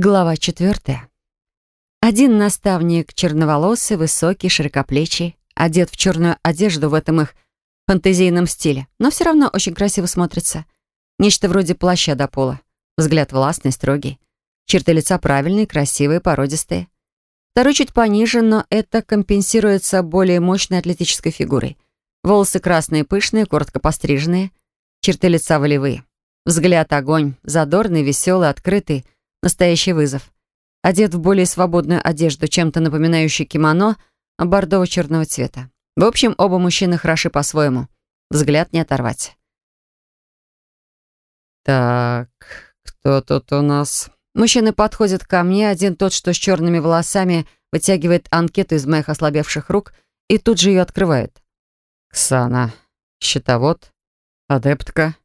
Глава четвертая. Один наставник черноволосый, высокий, широкоплечий, одет в черную одежду в этом их фантазийном стиле, но все равно очень красиво смотрится. Нечто вроде плаща до пола. Взгляд властный, строгий. Черты лица правильные, красивые, породистые. Второй чуть пониже, но это компенсируется более мощной атлетической фигурой. Волосы красные, пышные, коротко постриженные. Черты лица волевые. Взгляд огонь, задорный, веселый, открытый — Настоящий вызов. Одет в более свободную одежду, чем-то напоминающую кимоно, бордово-черного цвета. В общем, оба мужчины хороши по-своему. Взгляд не оторвать. «Так, кто тут у нас?» Мужчины подходят ко мне, один тот, что с черными волосами, вытягивает анкету из моих ослабевших рук и тут же ее открывает. «Ксана, счетовод, адептка.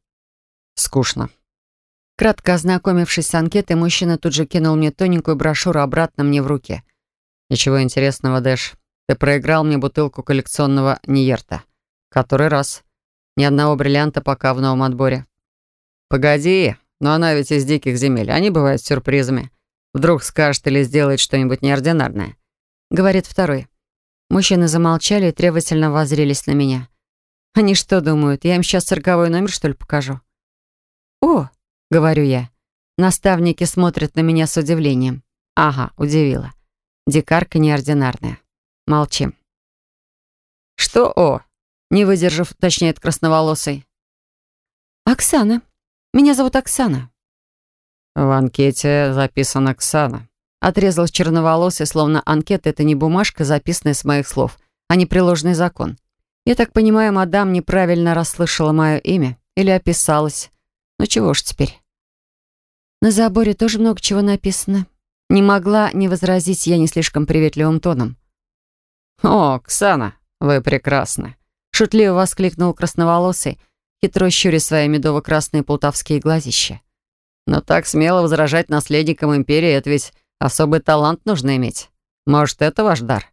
Скучно». Кратко ознакомившись с анкетой, мужчина тут же кинул мне тоненькую брошюру обратно мне в руки. «Ничего интересного, Дэш. Ты проиграл мне бутылку коллекционного Ниерта. Который раз. Ни одного бриллианта пока в новом отборе». «Погоди, но она ведь из диких земель. Они бывают сюрпризами. Вдруг скажет или сделает что-нибудь неординарное», — говорит второй. Мужчины замолчали и требовательно воззрелись на меня. «Они что думают, я им сейчас цирковой номер, что ли, покажу?» «О, — говорю я. Наставники смотрят на меня с удивлением. Ага, удивила. Дикарка неординарная. Молчим. «Что «о»?» Не выдержав, уточняет красноволосый. «Оксана. Меня зовут Оксана». «В анкете записана Оксана». Отрезал черноволосый, словно анкета — это не бумажка, записанная с моих слов, а не приложенный закон. Я так понимаю, мадам неправильно расслышала мое имя или описалась. Ну чего ж теперь? На заборе тоже много чего написано. Не могла не возразить я не слишком приветливым тоном. «О, Ксана, вы прекрасны!» Шутливо воскликнул красноволосый, хитро щуря свои медово-красные полтавские глазища. «Но так смело возражать наследникам империи, это ведь особый талант нужно иметь. Может, это ваш дар?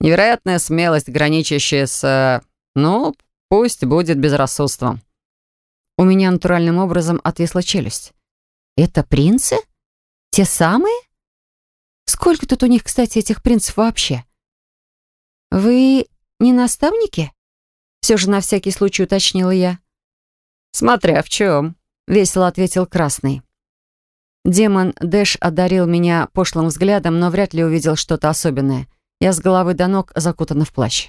Невероятная смелость, граничащая с... Э, ну, пусть будет безрассудством. У меня натуральным образом отвисла челюсть. «Это принцы? Те самые? Сколько тут у них, кстати, этих принцев вообще?» «Вы не наставники?» Все же на всякий случай уточнила я. «Смотря в чем», — весело ответил Красный. Демон Дэш одарил меня пошлым взглядом, но вряд ли увидел что-то особенное. Я с головы до ног закутана в плащ.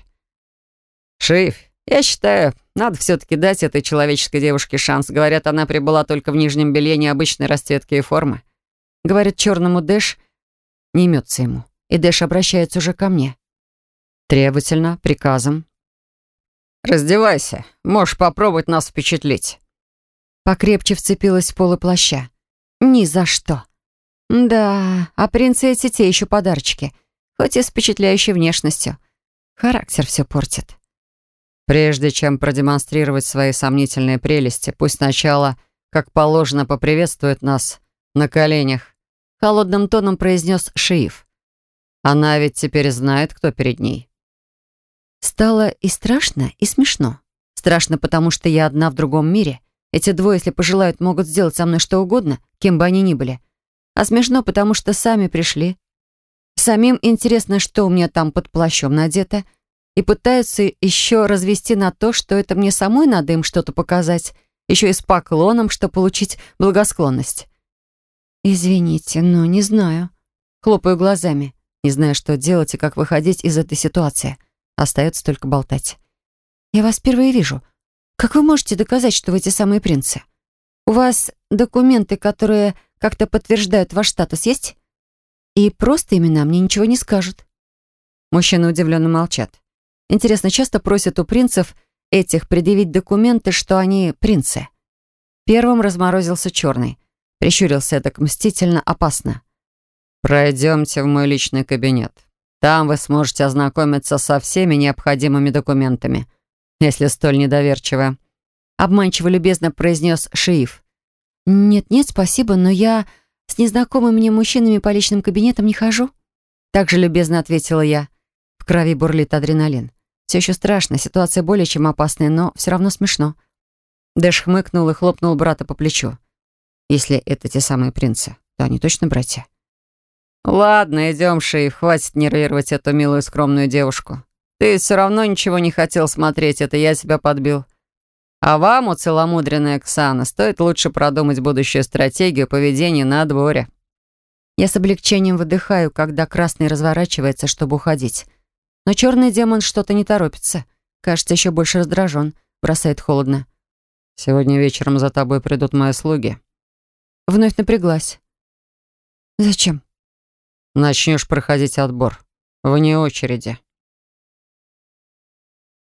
«Шиф, я считаю, надо все-таки дать этой человеческой девушке шанс. Говорят, она прибыла только в нижнем белье необычной расцветки и формы. Говорит черному Дэш, не имется ему. И Дэш обращается уже ко мне. Требовательно, приказом. «Раздевайся. Можешь попробовать нас впечатлить». Покрепче вцепилась в полы плаща. «Ни за что». «Да, а принцы эти те еще подарочки, хоть и с впечатляющей внешностью. Характер все портит». Прежде чем продемонстрировать свои сомнительные прелести, пусть сначала, как положено, поприветствует нас на коленях. Холодным тоном произнес Шиев. Она ведь теперь знает, кто перед ней. Стало и страшно, и смешно. Страшно, потому что я одна в другом мире. Эти двое, если пожелают, могут сделать со мной что угодно, кем бы они ни были. А смешно, потому что сами пришли. Самим интересно, что у меня там под плащом надето — и пытаются еще развести на то, что это мне самой надо им что-то показать, еще и с поклоном, чтобы получить благосклонность. «Извините, но не знаю». Хлопаю глазами, не знаю, что делать и как выходить из этой ситуации. Остается только болтать. «Я вас впервые вижу. Как вы можете доказать, что вы те самые принцы? У вас документы, которые как-то подтверждают ваш статус, есть? И просто имена мне ничего не скажут». Мужчины удивленно молчат. Интересно, часто просят у принцев этих предъявить документы, что они принцы. Первым разморозился черный. Прищурился так мстительно, опасно. «Пройдемте в мой личный кабинет. Там вы сможете ознакомиться со всеми необходимыми документами, если столь недоверчивы». Обманчиво любезно произнес Шииф. «Нет-нет, спасибо, но я с незнакомыми мне мужчинами по личным кабинетам не хожу». Также любезно ответила я. В крови бурлит адреналин. Все еще страшно, ситуация более чем опасная, но все равно смешно. Дэш хмыкнул и хлопнул брата по плечу. Если это те самые принцы, то они точно братья. «Ладно, идем, шейф, хватит нервировать эту милую скромную девушку. Ты все равно ничего не хотел смотреть, это я тебя подбил. А вам, у целомудренной Оксана, стоит лучше продумать будущую стратегию поведения на дворе». Я с облегчением выдыхаю, когда красный разворачивается, чтобы уходить. Но черный демон что-то не торопится. Кажется, еще больше раздражен. Бросает холодно. «Сегодня вечером за тобой придут мои слуги». Вновь напряглась. «Зачем?» «Начнешь проходить отбор. Вне очереди».